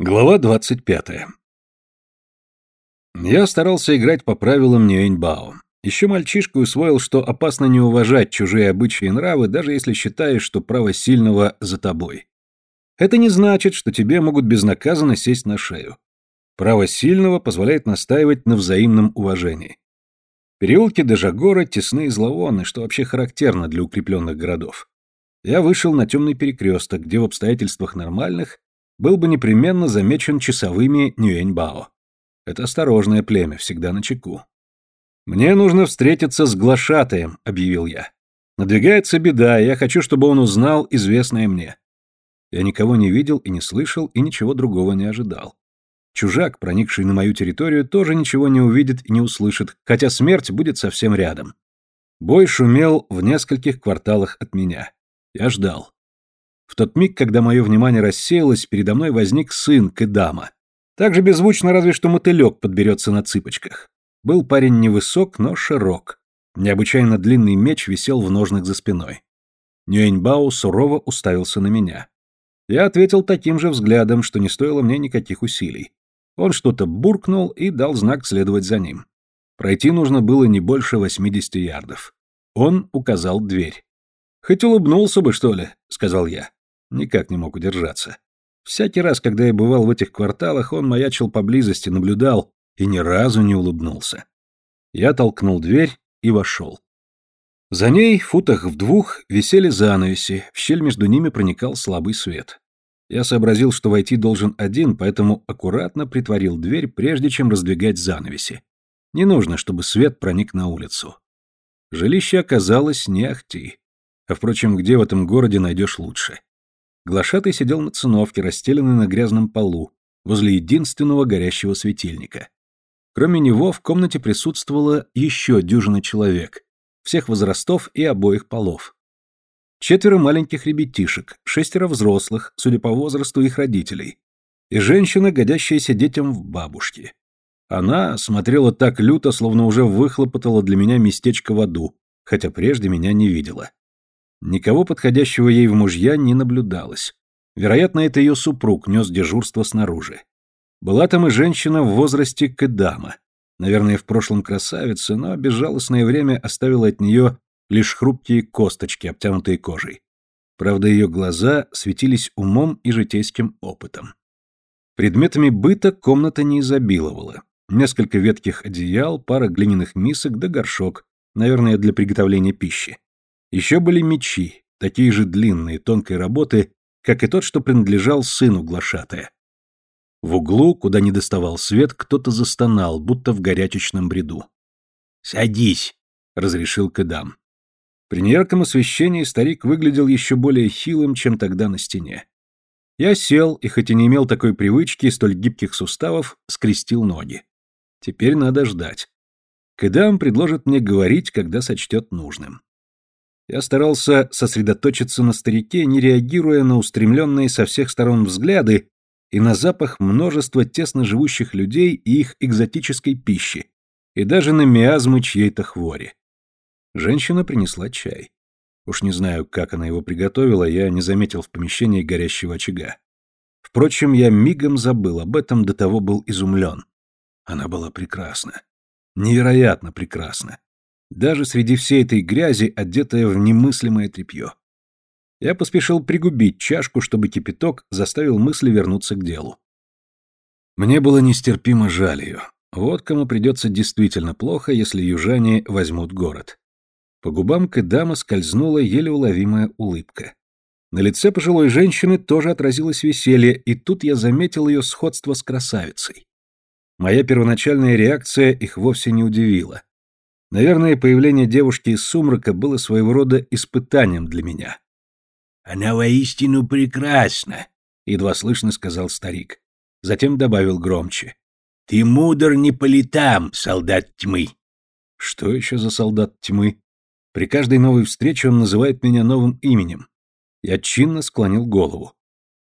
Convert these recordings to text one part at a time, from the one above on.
Глава 25. Я старался играть по правилам Нюэньбао. Еще мальчишка усвоил, что опасно не уважать чужие обычаи и нравы, даже если считаешь, что право сильного за тобой. Это не значит, что тебе могут безнаказанно сесть на шею. Право сильного позволяет настаивать на взаимном уважении. Переулки Дежагора тесны и зловонны, что вообще характерно для укрепленных городов. Я вышел на темный перекресток, где в обстоятельствах нормальных был бы непременно замечен часовыми Нюэньбао. Это осторожное племя, всегда на чеку. «Мне нужно встретиться с глашатаем», — объявил я. «Надвигается беда, и я хочу, чтобы он узнал известное мне». Я никого не видел и не слышал, и ничего другого не ожидал. Чужак, проникший на мою территорию, тоже ничего не увидит и не услышит, хотя смерть будет совсем рядом. Бой шумел в нескольких кварталах от меня. Я ждал. В тот миг, когда мое внимание рассеялось, передо мной возник сын Кэдама. Так же беззвучно, разве что мотылек подберется на цыпочках. Был парень невысок, но широк. Необычайно длинный меч висел в ножнах за спиной. Нюэньбао сурово уставился на меня. Я ответил таким же взглядом, что не стоило мне никаких усилий. Он что-то буркнул и дал знак следовать за ним. Пройти нужно было не больше 80 ярдов. Он указал дверь. «Хоть улыбнулся бы, что ли», — сказал я. Никак не мог удержаться. Всякий раз, когда я бывал в этих кварталах, он маячил поблизости, наблюдал и ни разу не улыбнулся. Я толкнул дверь и вошел. За ней, футах в двух, висели занавеси, в щель между ними проникал слабый свет. Я сообразил, что войти должен один, поэтому аккуратно притворил дверь, прежде чем раздвигать занавеси. Не нужно, чтобы свет проник на улицу. Жилище оказалось не ахти. А впрочем, где в этом городе найдешь лучше? Глашатый сидел на циновке, расстеленной на грязном полу, возле единственного горящего светильника. Кроме него в комнате присутствовало еще дюжина человек, всех возрастов и обоих полов. Четверо маленьких ребятишек, шестеро взрослых, судя по возрасту их родителей, и женщина, годящаяся детям в бабушки. Она смотрела так люто, словно уже выхлопотала для меня местечко в аду, хотя прежде меня не видела. Никого подходящего ей в мужья не наблюдалось. Вероятно, это ее супруг нес дежурство снаружи. Была там и женщина в возрасте Кэдама. Наверное, в прошлом красавица, но безжалостное время оставило от нее лишь хрупкие косточки, обтянутые кожей. Правда, ее глаза светились умом и житейским опытом. Предметами быта комната не изобиловала. Несколько ветких одеял, пара глиняных мисок да горшок, наверное, для приготовления пищи. Еще были мечи, такие же длинные, тонкой работы, как и тот, что принадлежал сыну глашатая. В углу, куда не доставал свет, кто-то застонал, будто в горячечном бреду. «Садись», — разрешил Кэдам. При неярком освещении старик выглядел еще более хилым, чем тогда на стене. Я сел, и хоть и не имел такой привычки и столь гибких суставов, скрестил ноги. Теперь надо ждать. Кэдам предложит мне говорить, когда сочтет нужным. Я старался сосредоточиться на старике, не реагируя на устремленные со всех сторон взгляды и на запах множества тесно живущих людей и их экзотической пищи, и даже на миазмы чьей-то хвори. Женщина принесла чай. Уж не знаю, как она его приготовила, я не заметил в помещении горящего очага. Впрочем, я мигом забыл об этом, до того был изумлен. Она была прекрасна. Невероятно прекрасна даже среди всей этой грязи, одетая в немыслимое тряпье. Я поспешил пригубить чашку, чтобы кипяток заставил мысли вернуться к делу. Мне было нестерпимо жаль ее. Вот кому придется действительно плохо, если южане возьмут город. По губам Кэдама скользнула еле уловимая улыбка. На лице пожилой женщины тоже отразилось веселье, и тут я заметил ее сходство с красавицей. Моя первоначальная реакция их вовсе не удивила. Наверное, появление девушки из сумрака было своего рода испытанием для меня. «Она воистину прекрасна», — едва слышно сказал старик. Затем добавил громче. «Ты мудр не по летам, солдат тьмы». Что еще за солдат тьмы? При каждой новой встрече он называет меня новым именем. Я чинно склонил голову.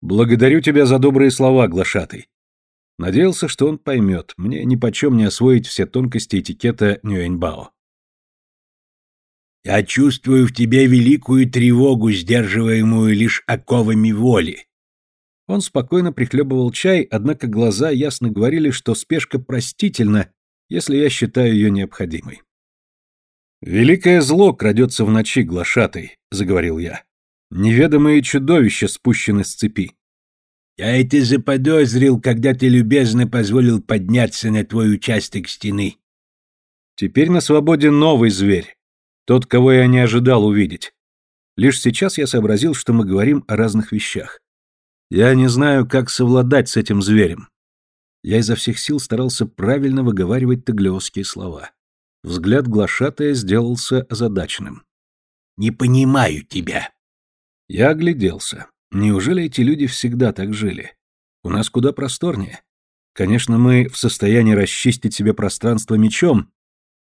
«Благодарю тебя за добрые слова, глашатый. Надеялся, что он поймет, мне нипочем не освоить все тонкости этикета Нюэньбао. «Я чувствую в тебе великую тревогу, сдерживаемую лишь оковами воли. Он спокойно прихлебывал чай, однако глаза ясно говорили, что спешка простительна, если я считаю ее необходимой. «Великое зло крадется в ночи, глашатой», — заговорил я. «Неведомые чудовища спущены с цепи». «Я это заподозрил, когда ты любезно позволил подняться на твой участок стены». «Теперь на свободе новый зверь, тот, кого я не ожидал увидеть. Лишь сейчас я сообразил, что мы говорим о разных вещах. Я не знаю, как совладать с этим зверем. Я изо всех сил старался правильно выговаривать таглиосские слова. Взгляд глашатая сделался озадаченным. «Не понимаю тебя». Я огляделся. Неужели эти люди всегда так жили? У нас куда просторнее. Конечно, мы в состоянии расчистить себе пространство мечом.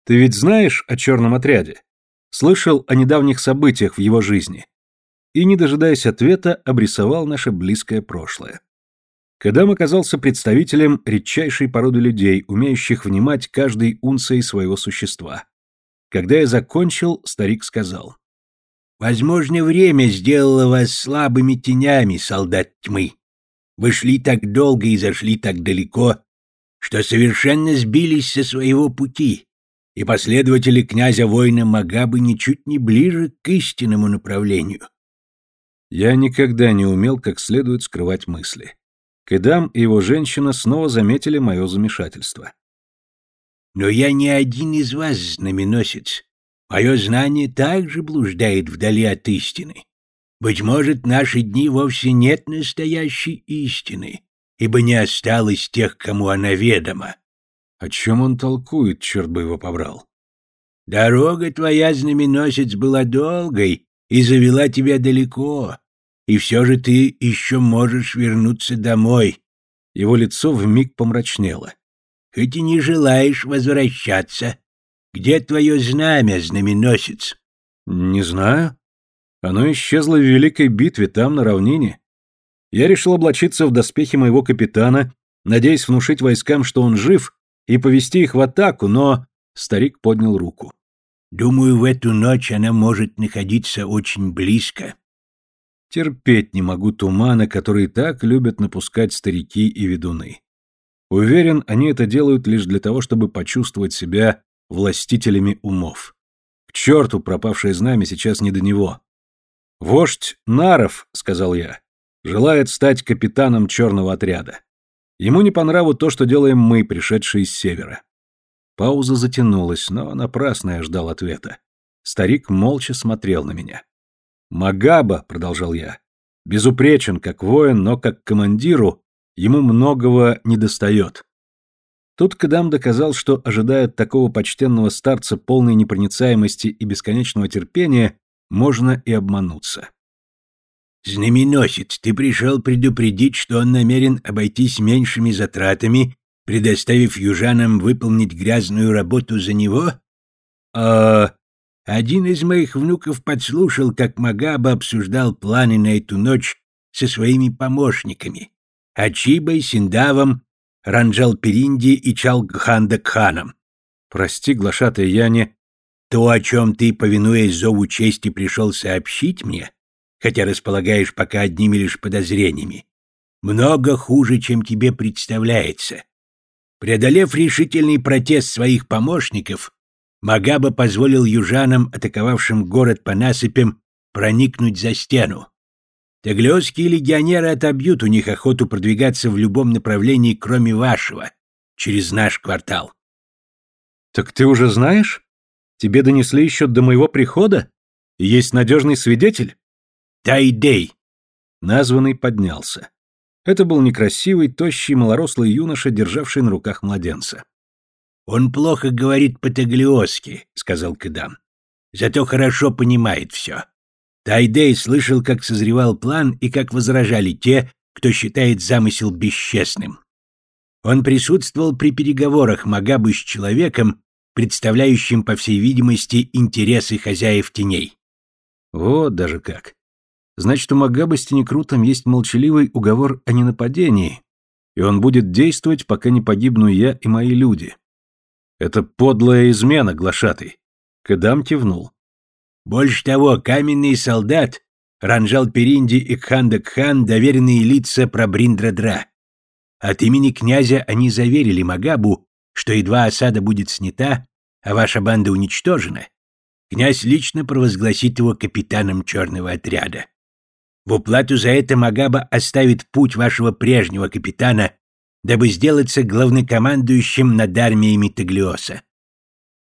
Ты ведь знаешь о черном отряде? Слышал о недавних событиях в его жизни? И, не дожидаясь ответа, обрисовал наше близкое прошлое. Кадам оказался представителем редчайшей породы людей, умеющих внимать каждой унцией своего существа. Когда я закончил, старик сказал. «Возможно, время сделало вас слабыми тенями, солдат тьмы. Вы шли так долго и зашли так далеко, что совершенно сбились со своего пути, и последователи князя-воина Магабы ничуть не ближе к истинному направлению». Я никогда не умел как следует скрывать мысли. Кэдам и его женщина снова заметили мое замешательство. «Но я не один из вас, знаменосец. Мое знание также блуждает вдали от истины. Быть может, в наши дни вовсе нет настоящей истины, ибо не осталось тех, кому она ведома». О чем он толкует, черт бы его побрал? «Дорога твоя, знаменосец, была долгой и завела тебя далеко, и все же ты еще можешь вернуться домой. Его лицо вмиг помрачнело. Хоть и не желаешь возвращаться. Где твое знамя, знаменосец? Не знаю. Оно исчезло в великой битве там, на равнине. Я решил облачиться в доспехи моего капитана, надеясь внушить войскам, что он жив, и повести их в атаку, но... Старик поднял руку. Думаю, в эту ночь она может находиться очень близко. Терпеть не могу тумана, который так любят напускать старики и ведуны. Уверен, они это делают лишь для того, чтобы почувствовать себя властителями умов. К черту пропавшее знамя сейчас не до него. «Вождь Наров», — сказал я, — «желает стать капитаном черного отряда. Ему не по нраву то, что делаем мы, пришедшие с севера». Пауза затянулась, но напрасно я ждал ответа. Старик молча смотрел на меня. Магаба, продолжал я, безупречен как воин, но как командиру ему многого недостает. Тут Кадам доказал, что ожидая такого почтенного старца полной непроницаемости и бесконечного терпения, можно и обмануться. «Знаменосец, ты пришел предупредить, что он намерен обойтись меньшими затратами, предоставив южанам выполнить грязную работу за него?» «А...» Один из моих внуков подслушал, как Магаба обсуждал планы на эту ночь со своими помощниками — Ачибой, Синдавом, Ранджал-Перинди и Чалгханда-Кханом. Прости, глашатая, я не... То, о чем ты, повинуясь зову чести, пришел сообщить мне, хотя располагаешь пока одними лишь подозрениями, много хуже, чем тебе представляется. Преодолев решительный протест своих помощников, Магаба позволил южанам, атаковавшим город по насыпям, проникнуть за стену. Таглиосские легионеры отобьют у них охоту продвигаться в любом направлении, кроме вашего, через наш квартал. Так ты уже знаешь? Тебе донесли еще до моего прихода? Есть надежный свидетель? Тайдей. Названный поднялся. Это был некрасивый, тощий, малорослый юноша, державший на руках младенца. «Он плохо говорит по-таглиоски», — сказал Кэдам. «Зато хорошо понимает все. Тайдей слышал, как созревал план и как возражали те, кто считает замысел бесчестным. Он присутствовал при переговорах Магабы с человеком, представляющим, по всей видимости, интересы хозяев теней. Вот даже как. Значит, у Магабы с Тенекрутом есть молчаливый уговор о ненападении, и он будет действовать, пока не погибну я и мои люди. Это подлая измена, глашатый. Кадам кивнул. Больше того, каменный солдат Ранжал Перинди и Кхандак Хан – доверенные лица Прабриндра-Дра. От имени князя они заверили Магабу, что едва осада будет снята, а ваша банда уничтожена, князь лично провозгласит его капитаном черного отряда. В уплату за это Магаба оставит путь вашего прежнего капитана, дабы сделаться главнокомандующим над армиями Таглиоса.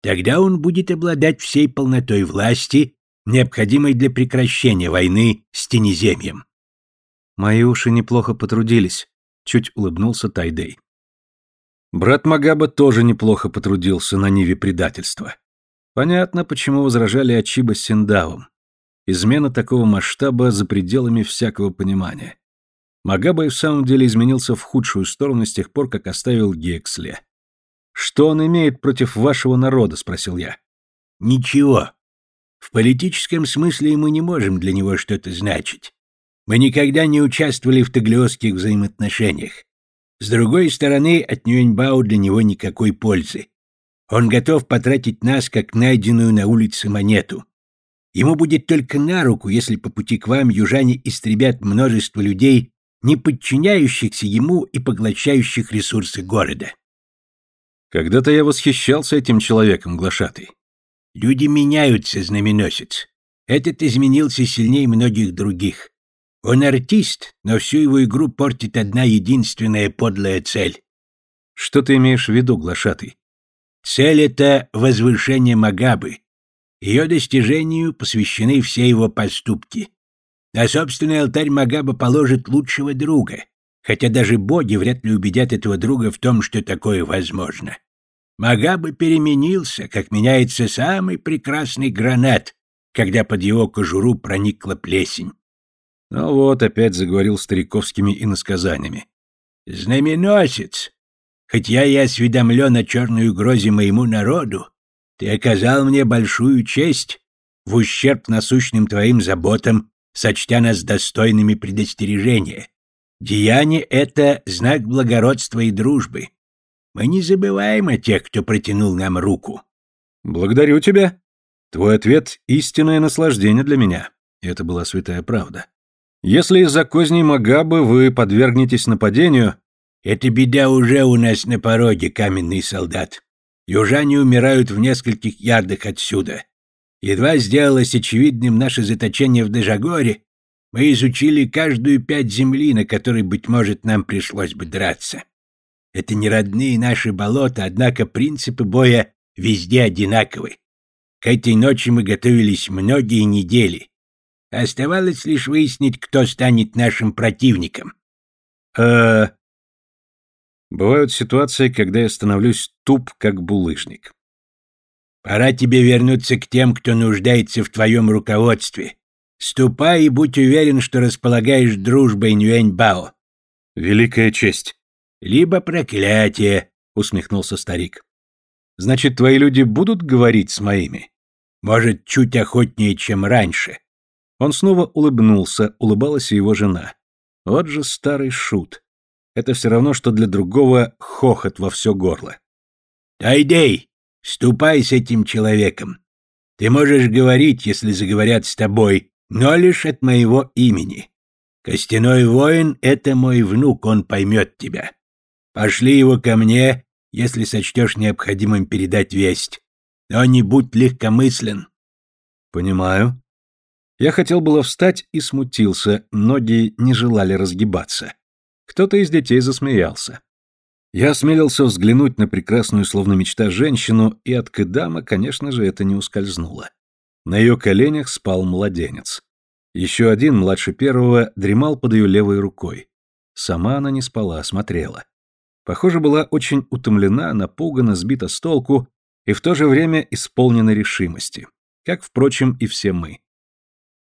Тогда он будет обладать всей полнотой власти, необходимой для прекращения войны с Тенеземьем. Мои уши неплохо потрудились, чуть улыбнулся Тайдей. Брат Магаба тоже неплохо потрудился на ниве предательства. Понятно, почему возражали Ачиба с Синдавом. Измена такого масштаба за пределами всякого понимания. Магаба и в самом деле изменился в худшую сторону с тех пор, как оставил Гексле. «Что он имеет против вашего народа?» — спросил я. «Ничего. В политическом смысле мы не можем для него что-то значить. Мы никогда не участвовали в таглиосских взаимоотношениях. С другой стороны, от Нюэньбао для него никакой пользы. Он готов потратить нас, как найденную на улице монету. Ему будет только на руку, если по пути к вам южане истребят множество людей, не подчиняющихся ему и поглощающих ресурсы города. Когда-то я восхищался этим человеком, глашатый. Люди меняются, знаменосец. Этот изменился сильнее многих других. Он артист, но всю его игру портит одна единственная подлая цель. Что ты имеешь в виду, глашатый? Цель — это возвышение Магабы. Ее достижению посвящены все его поступки. На собственный алтарь Магаба положит лучшего друга, хотя даже боги вряд ли убедят этого друга в том, что такое возможно. Магаба переменился, как меняется самый прекрасный гранат, когда под его кожуру проникла плесень. Ну вот, опять заговорил стариковскими иносказаниями. «Знаменосец! Хоть я и осведомлен о черной угрозе моему народу, ты оказал мне большую честь, в ущерб насущным твоим заботам, сочтя нас достойными предостережения. Деяние — это знак благородства и дружбы. Мы не забываем о тех, кто протянул нам руку». «Благодарю тебя. Твой ответ — истинное наслаждение для меня». И это была святая правда. Если из-за козней Магабы вы подвергнетесь нападению... Эта беда уже у нас на пороге, каменный солдат. Южане умирают в нескольких ярдах отсюда. Едва сделалось очевидным наше заточение в Дежагоре, мы изучили каждую пять земли, на которой, быть может, нам пришлось бы драться. Это не родные наши болота, однако принципы боя везде одинаковы. К этой ночи мы готовились многие недели. Оставалось лишь выяснить, кто станет нашим противником. э Бывают ситуации, когда я становлюсь туп, как булыжник. Пора тебе вернуться к тем, кто нуждается в твоем руководстве. Ступай и будь уверен, что располагаешь дружбой Нюэньбао. Великая честь. Либо проклятие, усмехнулся старик. Значит, твои люди будут говорить с моими? Может, чуть охотнее, чем раньше. Он снова улыбнулся, улыбалась и его жена. Вот же старый шут. Это все равно, что для другого хохот во все горло. «Тайдей, ступай с этим человеком. Ты можешь говорить, если заговорят с тобой, но лишь от моего имени. Костяной воин — это мой внук, он поймет тебя. Пошли его ко мне, если сочтешь необходимым передать весть. Но не будь легкомыслен». «Понимаю», я хотел было встать и смутился, ноги не желали разгибаться. Кто-то из детей засмеялся. Я осмелился взглянуть на прекрасную, словно мечта, женщину, и от Кэдама, конечно же, это не ускользнуло. На ее коленях спал младенец. Еще один, младше первого, дремал под ее левой рукой. Сама она не спала, смотрела. Похоже, была очень утомлена, напугана, сбита с толку и в то же время исполнена решимости. Как, впрочем, и все мы.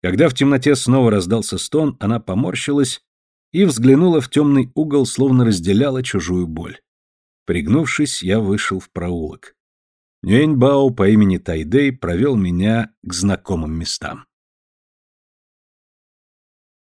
Когда в темноте снова раздался стон, она поморщилась и взглянула в темный угол, словно разделяла чужую боль. Пригнувшись, я вышел в проулок. Нюэньбао по имени Тайдей провел меня к знакомым местам.